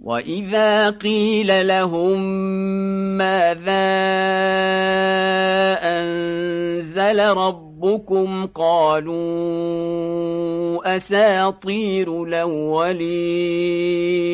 وإذا قيل لهم ماذا أنزل ربكم قالوا أساطير الأولين